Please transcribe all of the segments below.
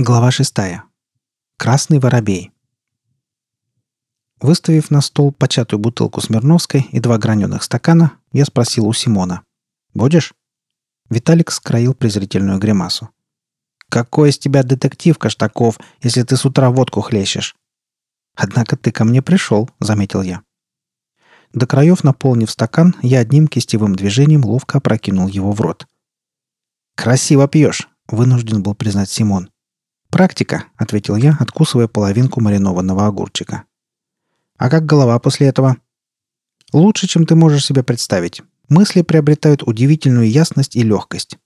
Глава 6. Красный воробей. Выставив на стол початую бутылку Смирновской и два граненых стакана, я спросил у Симона. «Будешь?» Виталик скроил презрительную гримасу. «Какой из тебя детектив, Каштаков, если ты с утра водку хлещешь?» «Однако ты ко мне пришел», — заметил я. До краев наполнив стакан, я одним кистевым движением ловко опрокинул его в рот. «Красиво пьешь», — вынужден был признать Симон. «Практика», — ответил я, откусывая половинку маринованного огурчика. «А как голова после этого?» «Лучше, чем ты можешь себе представить. Мысли приобретают удивительную ясность и легкость».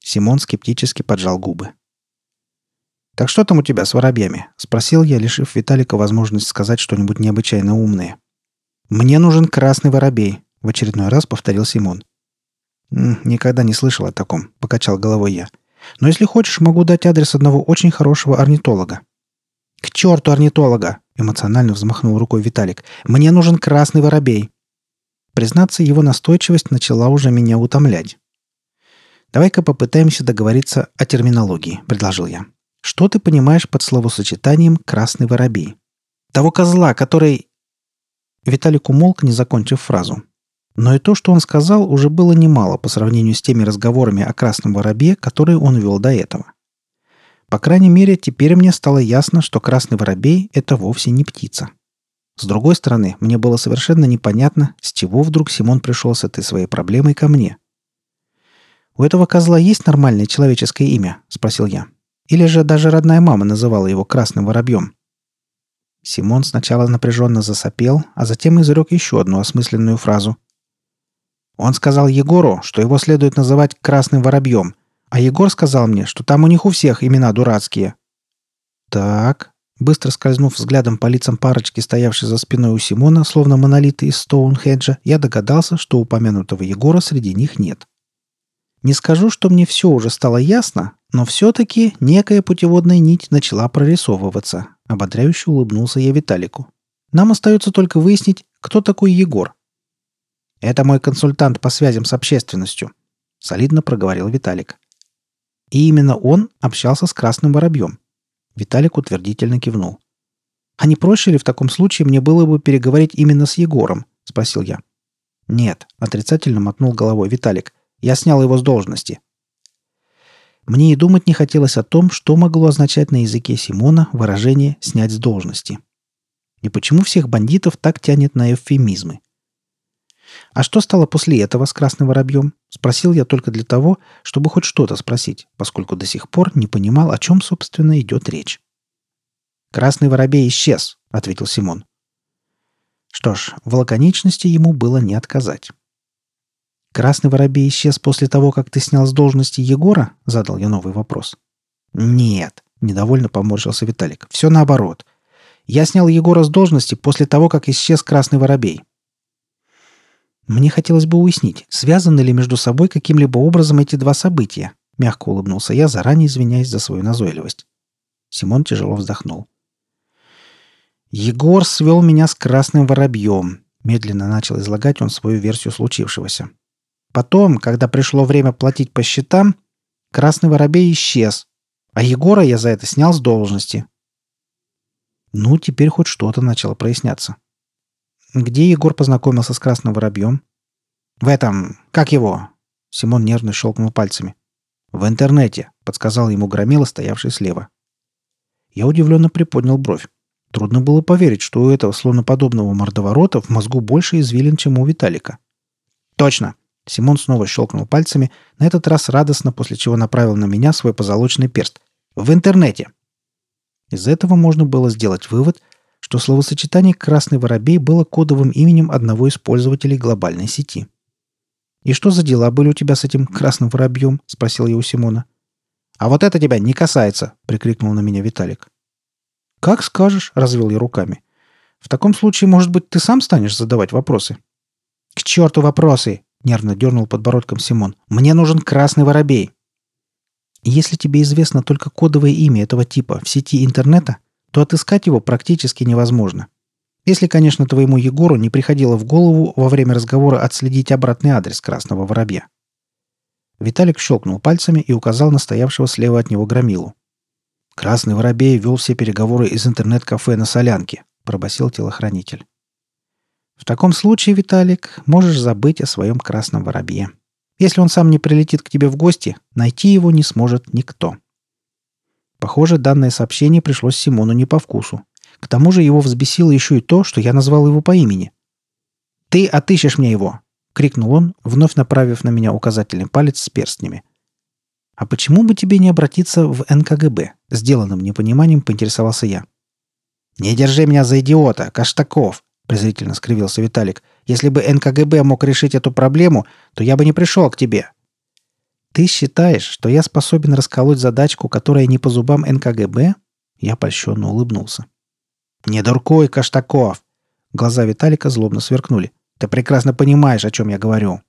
Симон скептически поджал губы. «Так что там у тебя с воробьями?» — спросил я, лишив Виталика возможность сказать что-нибудь необычайно умное. «Мне нужен красный воробей», — в очередной раз повторил Симон. «Никогда не слышал о таком», — покачал головой я. Но если хочешь, могу дать адрес одного очень хорошего орнитолога». «К черту орнитолога!» — эмоционально взмахнул рукой Виталик. «Мне нужен красный воробей». Признаться, его настойчивость начала уже меня утомлять. «Давай-ка попытаемся договориться о терминологии», — предложил я. «Что ты понимаешь под словосочетанием «красный воробей»?» «Того козла, который...» Виталик умолк, не закончив фразу. Но и то, что он сказал, уже было немало по сравнению с теми разговорами о красном воробье, которые он вел до этого. По крайней мере, теперь мне стало ясно, что красный воробей – это вовсе не птица. С другой стороны, мне было совершенно непонятно, с чего вдруг Симон пришел с этой своей проблемой ко мне. «У этого козла есть нормальное человеческое имя?» – спросил я. «Или же даже родная мама называла его красным воробьем?» Симон сначала напряженно засопел, а затем изрек еще одну осмысленную фразу – он сказал Егору, что его следует называть «красным воробьем», а Егор сказал мне, что там у них у всех имена дурацкие. Так, быстро скользнув взглядом по лицам парочки, стоявшей за спиной у Симона, словно монолиты из Стоунхеджа, я догадался, что упомянутого Егора среди них нет. Не скажу, что мне все уже стало ясно, но все-таки некая путеводная нить начала прорисовываться. Ободряюще улыбнулся я Виталику. Нам остается только выяснить, кто такой Егор. «Это мой консультант по связям с общественностью», — солидно проговорил Виталик. И именно он общался с Красным Воробьем. Виталик утвердительно кивнул. «А не проще ли в таком случае мне было бы переговорить именно с Егором?» — спросил я. «Нет», — отрицательно мотнул головой Виталик. «Я снял его с должности». Мне и думать не хотелось о том, что могло означать на языке Симона выражение «снять с должности». И почему всех бандитов так тянет на эвфемизмы? А что стало после этого с красным воробьем? Спросил я только для того, чтобы хоть что-то спросить, поскольку до сих пор не понимал, о чем, собственно, идет речь. «Красный воробей исчез», — ответил Симон. Что ж, в лаконичности ему было не отказать. «Красный воробей исчез после того, как ты снял с должности Егора?» — задал я новый вопрос. «Нет», — недовольно поморщился Виталик. «Все наоборот. Я снял Егора с должности после того, как исчез Красный воробей. «Мне хотелось бы уяснить, связаны ли между собой каким-либо образом эти два события?» Мягко улыбнулся я, заранее извиняясь за свою назойливость. Симон тяжело вздохнул. «Егор свел меня с красным воробьем», — медленно начал излагать он свою версию случившегося. «Потом, когда пришло время платить по счетам, красный воробей исчез, а Егора я за это снял с должности». Ну, теперь хоть что-то начало проясняться. Где Егор познакомился с Красным Воробьем? В этом... Как его? Симон нервно щелкнул пальцами. В интернете, подсказал ему громила, стоявший слева. Я удивленно приподнял бровь. Трудно было поверить, что у этого слоноподобного мордоворота в мозгу больше извилин, чем у Виталика. «Точно!» Симон снова щелкнул пальцами, на этот раз радостно, после чего направил на меня свой позолоченный перст. «В интернете!» Из этого можно было сделать вывод, что словосочетание «красный воробей» было кодовым именем одного из пользователей глобальной сети. «И что за дела были у тебя с этим красным воробьем?» – спросил я у Симона. «А вот это тебя не касается!» – прикрикнул на меня Виталик. «Как скажешь», – развел я руками. «В таком случае, может быть, ты сам станешь задавать вопросы?» «К черту вопросы!» – нервно дернул подбородком Симон. «Мне нужен красный воробей!» «Если тебе известно только кодовое имя этого типа в сети интернета, то отыскать его практически невозможно. Если, конечно, твоему Егору не приходило в голову во время разговора отследить обратный адрес красного воробья. Виталик щелкнул пальцами и указал на стоявшего слева от него громилу. Красный Воробей вел все переговоры из интернет-кафе на Солянке, пробасил телохранитель. В таком случае, Виталик, можешь забыть о своем красном воробье. Если он сам не прилетит к тебе в гости, найти его не сможет никто. Похоже, данное сообщение пришлось Симону не по вкусу. К тому же его взбесило еще и то, что я назвал его по имени. «Ты отыщешь мне его!» — крикнул он, вновь направив на меня указательный палец с перстнями. «А почему бы тебе не обратиться в НКГБ?» — сделанным непониманием поинтересовался я. «Не держи меня за идиота, Каштаков!» — презрительно скривился Виталик. «Если бы НКГБ мог решить эту проблему, то я бы не пришел к тебе. Ты считаешь, что я способен расколоть задачку, которая не по зубам НКГБ? Я польщенно улыбнулся. Не дуркой, Каштаков! Глаза Виталика злобно сверкнули. Ты прекрасно понимаешь, о чем я говорю.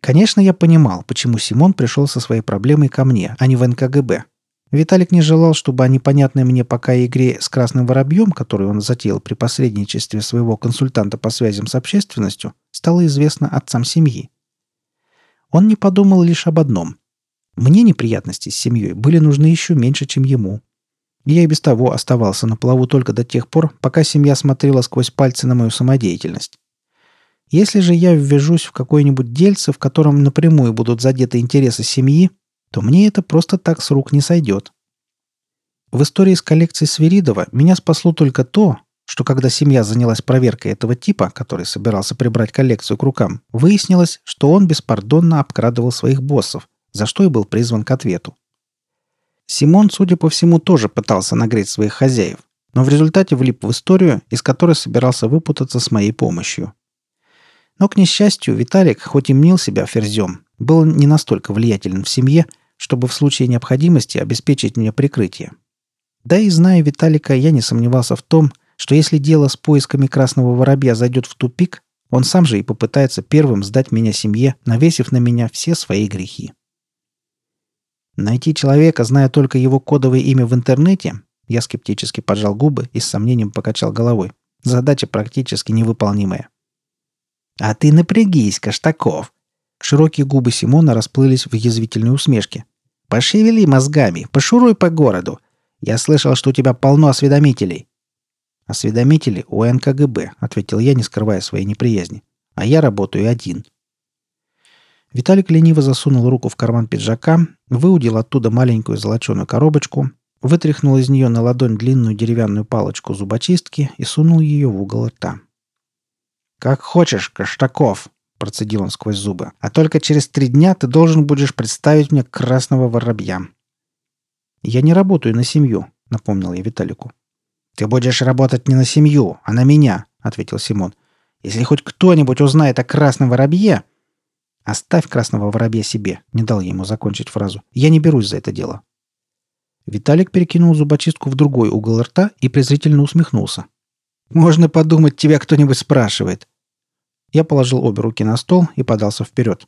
Конечно, я понимал, почему Симон пришел со своей проблемой ко мне, а не в НКГБ. Виталик не желал, чтобы о непонятной мне пока игре с красным воробьем, которую он затеял при посредничестве своего консультанта по связям с общественностью, стало известно отцам семьи. Он не подумал лишь об одном. Мне неприятности с семьей были нужны еще меньше, чем ему. Я и без того оставался на плаву только до тех пор, пока семья смотрела сквозь пальцы на мою самодеятельность. Если же я ввяжусь в какое-нибудь дельце, в котором напрямую будут задеты интересы семьи, то мне это просто так с рук не сойдет. В истории с коллекцией Свиридова меня спасло только то, что когда семья занялась проверкой этого типа, который собирался прибрать коллекцию к рукам, выяснилось, что он беспардонно обкрадывал своих боссов, за что и был призван к ответу. Симон, судя по всему, тоже пытался нагреть своих хозяев, но в результате влип в историю, из которой собирался выпутаться с моей помощью. Но, к несчастью, Виталик, хоть и мнил себя ферзем, был не настолько влиятелен в семье, чтобы в случае необходимости обеспечить мне прикрытие. Да и зная Виталика, я не сомневался в том, что если дело с поисками красного воробья зайдет в тупик, он сам же и попытается первым сдать меня семье, навесив на меня все свои грехи. Найти человека, зная только его кодовое имя в интернете, я скептически поджал губы и с сомнением покачал головой. Задача практически невыполнимая. «А ты напрягись, Каштаков!» Широкие губы Симона расплылись в язвительной усмешке. «Пошевели мозгами, пошуруй по городу. Я слышал, что у тебя полно осведомителей. «Осведомители у НКГБ», — ответил я, не скрывая своей неприязни. «А я работаю один». Виталик лениво засунул руку в карман пиджака, выудил оттуда маленькую золоченую коробочку, вытряхнул из нее на ладонь длинную деревянную палочку зубочистки и сунул ее в угол рта. «Как хочешь, Каштаков», — процедил он сквозь зубы, «а только через три дня ты должен будешь представить мне красного воробья». «Я не работаю на семью», — напомнил я Виталику. «Ты будешь работать не на семью, а на меня», — ответил Симон. «Если хоть кто-нибудь узнает о красном воробье...» «Оставь красного воробья себе», — не дал ему закончить фразу. «Я не берусь за это дело». Виталик перекинул зубочистку в другой угол рта и презрительно усмехнулся. «Можно подумать, тебя кто-нибудь спрашивает». Я положил обе руки на стол и подался вперед.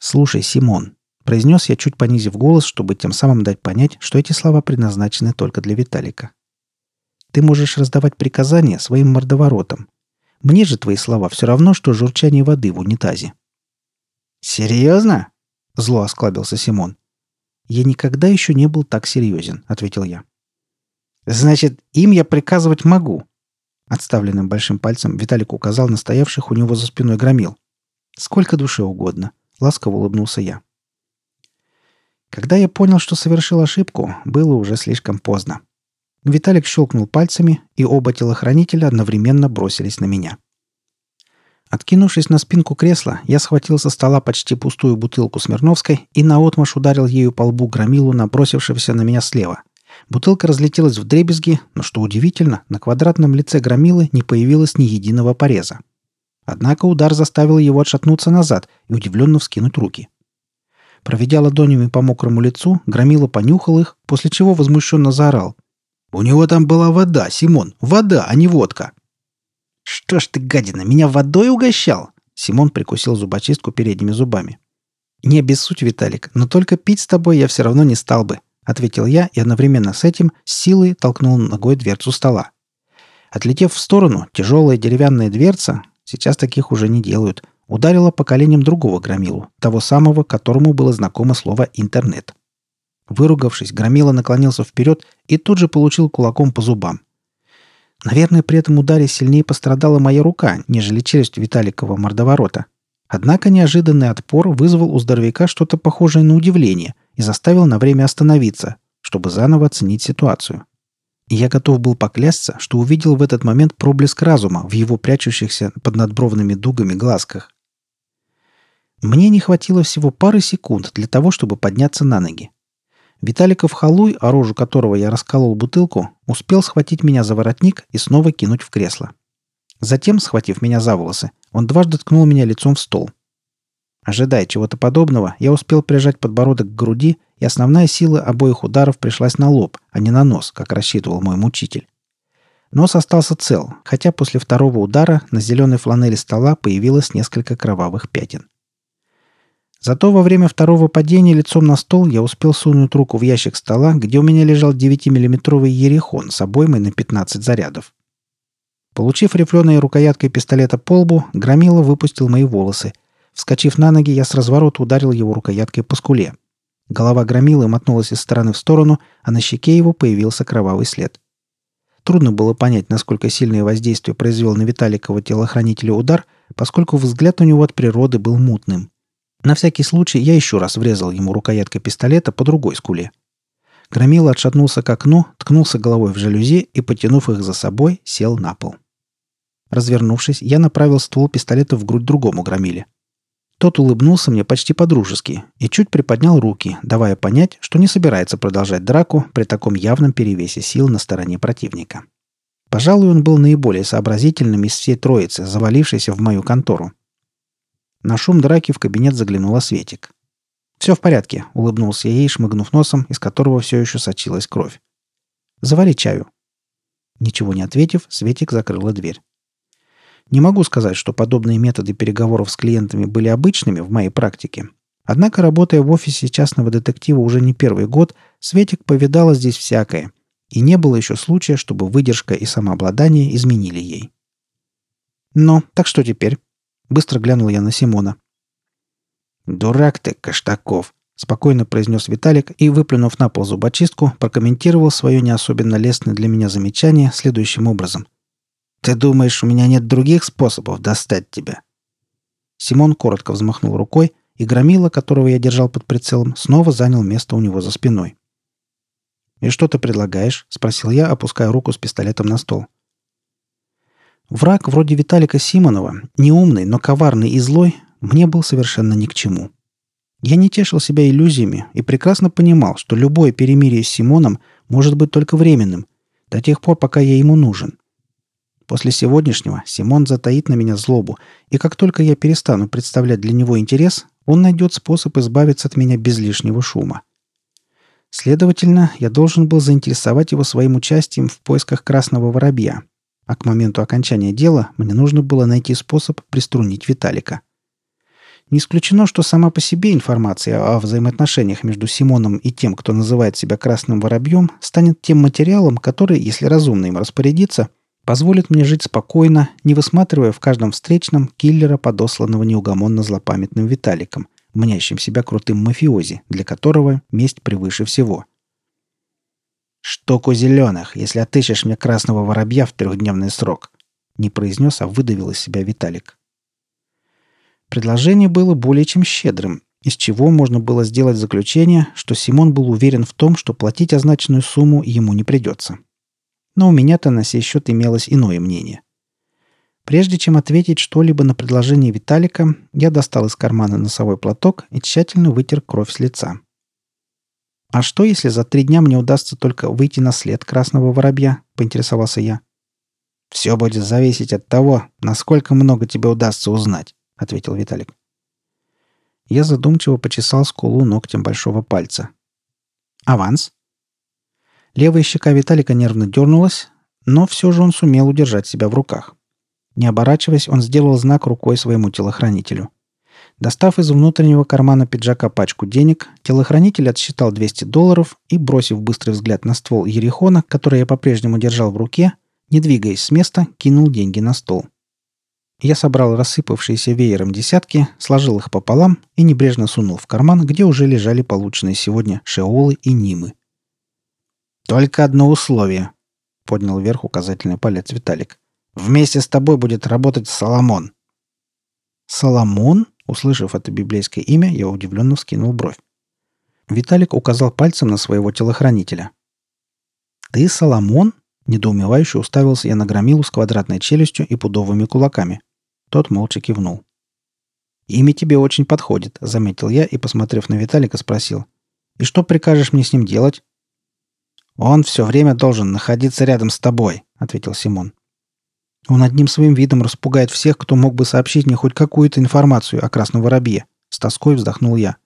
«Слушай, Симон», — произнес я, чуть понизив голос, чтобы тем самым дать понять, что эти слова предназначены только для Виталика. Ты можешь раздавать приказания своим мордоворотам. Мне же твои слова все равно, что журчание воды в унитазе». «Серьезно?» — зло осклабился Симон. «Я никогда еще не был так серьезен», — ответил я. «Значит, им я приказывать могу?» Отставленным большим пальцем Виталик указал на стоявших у него за спиной громил. «Сколько душе угодно», — ласково улыбнулся я. Когда я понял, что совершил ошибку, было уже слишком поздно. Виталик щелкнул пальцами, и оба телохранителя одновременно бросились на меня. Откинувшись на спинку кресла, я схватил со стола почти пустую бутылку Смирновской и наотмашь ударил ею по лбу громилу, набросившегося на меня слева. Бутылка разлетелась в дребезги, но, что удивительно, на квадратном лице громилы не появилось ни единого пореза. Однако удар заставил его отшатнуться назад и удивленно вскинуть руки. Проведя ладонями по мокрому лицу, громила понюхал их, после чего возмущенно заорал – у него там была вода, Симон. Вода, а не водка. Что ж ты, гадина, меня водой угощал? Симон прикусил зубочистку передними зубами. Не обессудь, Виталик, но только пить с тобой я все равно не стал бы, ответил я и одновременно с этим силой толкнул ногой дверцу стола. Отлетев в сторону, тяжелая деревянная дверца, сейчас таких уже не делают, ударила по коленям другого громилу, того самого, которому было знакомо слово «интернет». Выругавшись, Громила наклонился вперед и тут же получил кулаком по зубам. Наверное, при этом ударе сильнее пострадала моя рука, нежели челюсть Виталикова мордоворота. Однако неожиданный отпор вызвал у здоровяка что-то похожее на удивление и заставил на время остановиться, чтобы заново оценить ситуацию. И я готов был поклясться, что увидел в этот момент проблеск разума в его прячущихся под надбровными дугами глазках. Мне не хватило всего пары секунд для того, чтобы подняться на ноги. Виталиков халуй, о которого я расколол бутылку, успел схватить меня за воротник и снова кинуть в кресло. Затем, схватив меня за волосы, он дважды ткнул меня лицом в стол. Ожидая чего-то подобного, я успел прижать подбородок к груди, и основная сила обоих ударов пришлась на лоб, а не на нос, как рассчитывал мой мучитель. Нос остался цел, хотя после второго удара на зеленой фланели стола появилось несколько кровавых пятен. Зато во время второго падения лицом на стол я успел сунуть руку в ящик стола, где у меня лежал 9-миллиметровый ерехон с обоймой на 15 зарядов. Получив рифленой рукояткой пистолета по лбу, Громила выпустил мои волосы. Вскочив на ноги, я с разворота ударил его рукояткой по скуле. Голова Громилы мотнулась из стороны в сторону, а на щеке его появился кровавый след. Трудно было понять, насколько сильное воздействие произвел на Виталикова телохранителя удар, поскольку взгляд у него от природы был мутным. На всякий случай я еще раз врезал ему рукояткой пистолета по другой скуле. Громила отшатнулся к окну, ткнулся головой в жалюзи и, потянув их за собой, сел на пол. Развернувшись, я направил ствол пистолета в грудь другому громиле. Тот улыбнулся мне почти по-дружески и чуть приподнял руки, давая понять, что не собирается продолжать драку при таком явном перевесе сил на стороне противника. Пожалуй, он был наиболее сообразительным из всей троицы, завалившейся в мою контору. На шум драки в кабинет заглянула Светик. «Все в порядке», — улыбнулся я ей, шмыгнув носом, из которого все еще сочилась кровь. «Завари чаю». Ничего не ответив, Светик закрыла дверь. Не могу сказать, что подобные методы переговоров с клиентами были обычными в моей практике. Однако, работая в офисе частного детектива уже не первый год, Светик повидала здесь всякое. И не было еще случая, чтобы выдержка и самообладание изменили ей. «Ну, так что теперь?» Быстро глянул я на Симона. «Дурак ты, Каштаков!» — спокойно произнес Виталик и, выплюнув на пол зубочистку, прокомментировал свое не особенно лестное для меня замечание следующим образом. «Ты думаешь, у меня нет других способов достать тебя?» Симон коротко взмахнул рукой, и Громила, которого я держал под прицелом, снова занял место у него за спиной. «И что ты предлагаешь?» — спросил я, опуская руку с пистолетом на стол. — Враг вроде Виталика Симонова, неумный, но коварный и злой, мне был совершенно ни к чему. Я не тешил себя иллюзиями и прекрасно понимал, что любое перемирие с Симоном может быть только временным, до тех пор, пока я ему нужен. После сегодняшнего Симон затаит на меня злобу, и как только я перестану представлять для него интерес, он найдет способ избавиться от меня без лишнего шума. Следовательно, я должен был заинтересовать его своим участием в поисках красного воробья, а к моменту окончания дела мне нужно было найти способ приструнить Виталика. Не исключено, что сама по себе информация о взаимоотношениях между Симоном и тем, кто называет себя красным воробьем, станет тем материалом, который, если разумно им распорядиться, позволит мне жить спокойно, не высматривая в каждом встречном киллера, подосланного неугомонно злопамятным Виталиком, мнящим себя крутым мафиози, для которого месть превыше всего – «Штуку зеленых, если отыщешь мне красного воробья в трехдневный срок», не произнес, а выдавил из себя Виталик. Предложение было более чем щедрым, из чего можно было сделать заключение, что Симон был уверен в том, что платить означенную сумму ему не придется. Но у меня-то на сей счет имелось иное мнение. Прежде чем ответить что-либо на предложение Виталика, я достал из кармана носовой платок и тщательно вытер кровь с лица. «А что, если за три дня мне удастся только выйти на след красного воробья?» — поинтересовался я. «Все будет зависеть от того, насколько много тебе удастся узнать», — ответил Виталик. Я задумчиво почесал скулу ногтем большого пальца. «Аванс?» Левая щека Виталика нервно дернулась, но все же он сумел удержать себя в руках. Не оборачиваясь, он сделал знак рукой своему телохранителю. Достав из внутреннего кармана пиджака пачку денег, телохранитель отсчитал 200 долларов и, бросив быстрый взгляд на ствол Ерехона, который я по-прежнему держал в руке, не двигаясь с места, кинул деньги на стол. Я собрал рассыпавшиеся веером десятки, сложил их пополам и небрежно сунул в карман, где уже лежали полученные сегодня шеолы и нимы. «Только одно условие», — поднял вверх указательный палец Виталик. «Вместе с тобой будет работать Соломон». «Соломон?» — услышав это библейское имя, я удивленно вскинул бровь. Виталик указал пальцем на своего телохранителя. «Ты Соломон?» — недоумевающе уставился я на громилу с квадратной челюстью и пудовыми кулаками. Тот молча кивнул. «Имя тебе очень подходит», — заметил я и, посмотрев на Виталика, спросил. «И что прикажешь мне с ним делать?» «Он все время должен находиться рядом с тобой», — ответил Симон. «Он одним своим видом распугает всех, кто мог бы сообщить мне хоть какую-то информацию о красном воробье», — с тоской вздохнул я.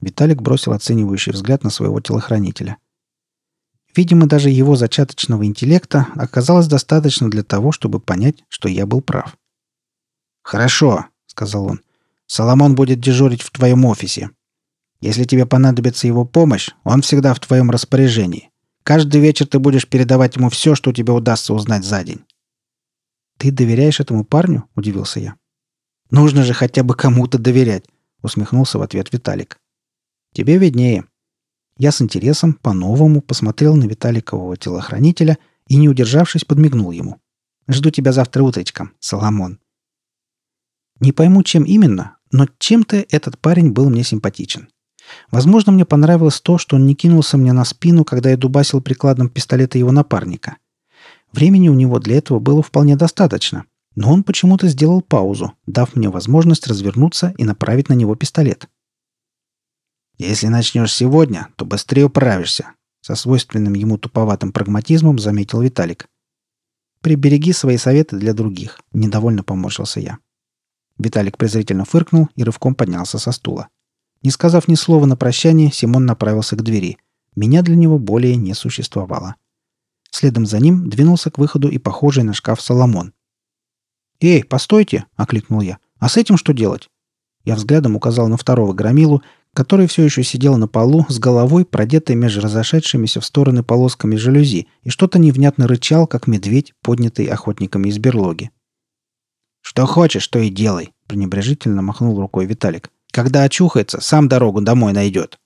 Виталик бросил оценивающий взгляд на своего телохранителя. Видимо, даже его зачаточного интеллекта оказалось достаточно для того, чтобы понять, что я был прав. «Хорошо», — сказал он. «Соломон будет дежурить в твоем офисе. Если тебе понадобится его помощь, он всегда в твоем распоряжении. Каждый вечер ты будешь передавать ему все, что тебе удастся узнать за день». «Ты доверяешь этому парню?» — удивился я. «Нужно же хотя бы кому-то доверять», — усмехнулся в ответ Виталик. «Тебе виднее». Я с интересом по-новому посмотрел на Виталикового телохранителя и, не удержавшись, подмигнул ему. «Жду тебя завтра утречком, Соломон». Не пойму, чем именно, но чем-то этот парень был мне симпатичен. Возможно, мне понравилось то, что он не кинулся мне на спину, когда я дубасил прикладом пистолета его напарника. Времени у него для этого было вполне достаточно, но он почему-то сделал паузу, дав мне возможность развернуться и направить на него пистолет. «Если начнешь сегодня, то быстрее управишься», — со свойственным ему туповатым прагматизмом заметил Виталик. «Прибереги свои советы для других», — недовольно поморщился я. Виталик презрительно фыркнул и рывком поднялся со стула. Не сказав ни слова на прощание, Симон направился к двери. Меня для него более не существовало. Следом за ним двинулся к выходу и похожий на шкаф Соломон. «Эй, постойте!» — окликнул я. «А с этим что делать?» Я взглядом указал на второго громилу, который все еще сидел на полу с головой, продетой между разошедшимися в стороны полосками жалюзи, и что-то невнятно рычал, как медведь, поднятый охотниками из берлоги. «Что хочешь, то и делай», — пренебрежительно махнул рукой Виталик. «Когда очухается, сам дорогу домой найдет».